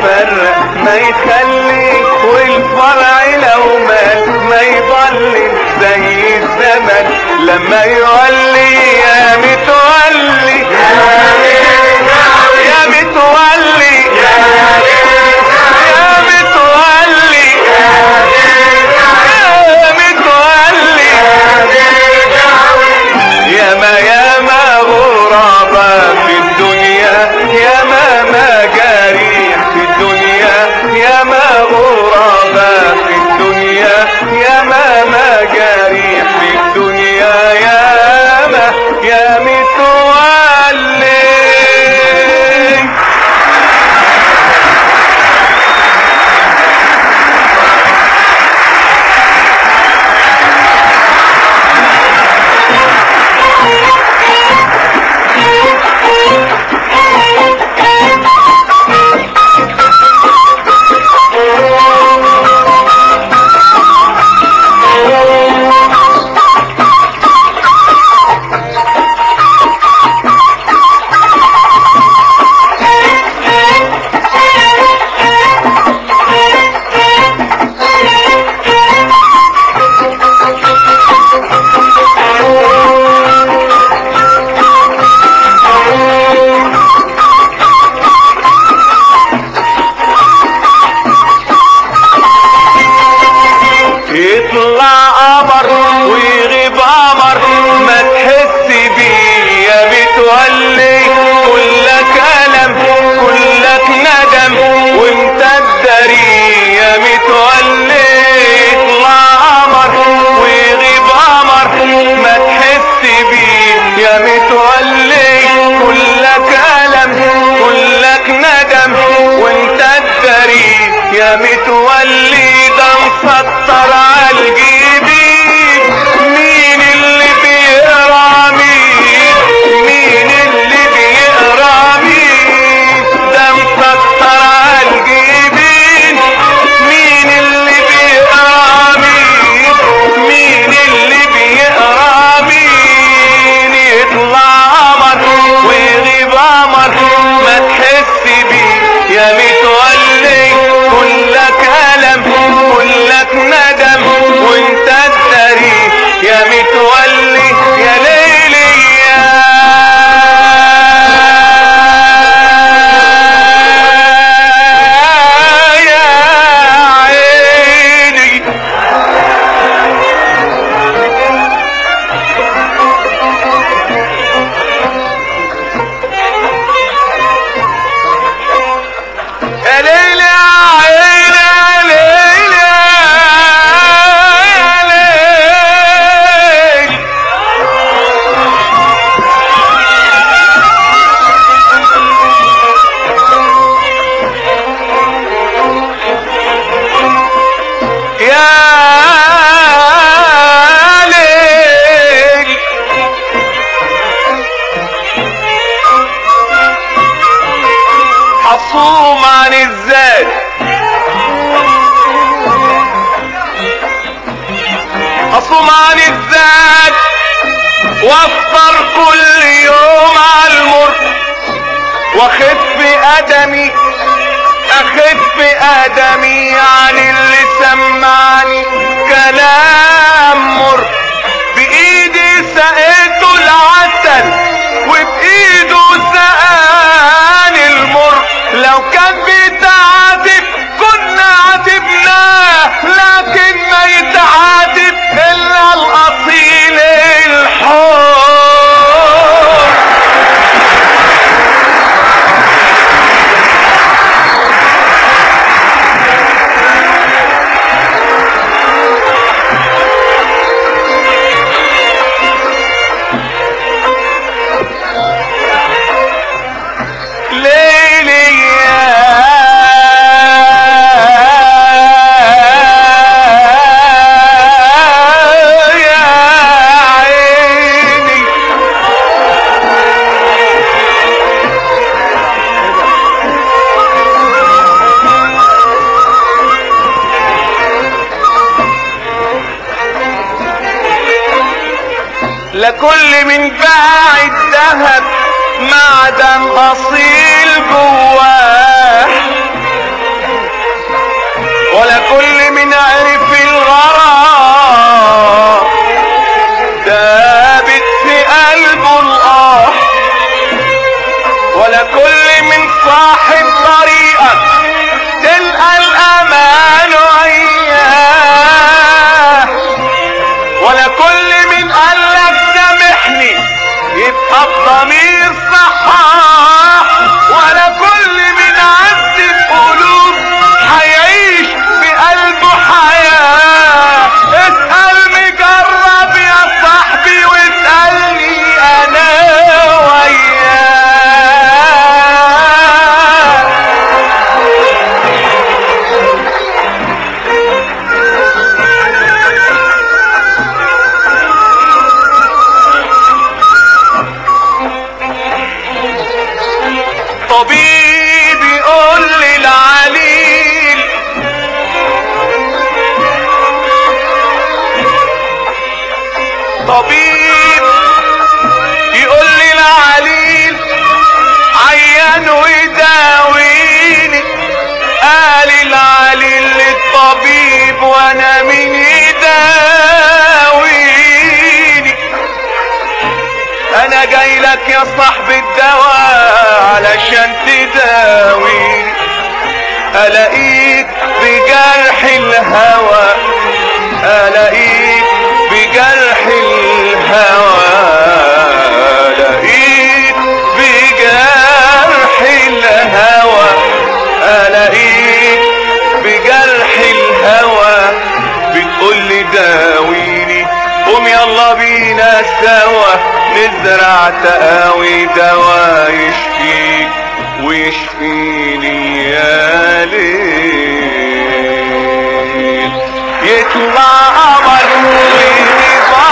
يتفرق ما يخليك والفرع لو مات ما يضل زي الزمن. لما يولي 爱断。كل من باع الذهب معدن أصيل جواه ولا كل من عرف الغرام دابت في قلبه الاه ولا كل من صاحب طريقك تلقى الأمان عين يبقى الضمير صحاح ولا كل أنا جاي لك يا صاحب الدواء علشان تداوي. ألاقيك بجرح الهوى. ألاقيك بجرح الهوى. ألاقيك بجرح الهوى. ألاقيك بجرح الهوى. بتقول لي داويني. قوم يلا بينا سوا. نزرع تقاوي دوا يشفيك ويشفيني يا ليل. يطلع قمر ويطلع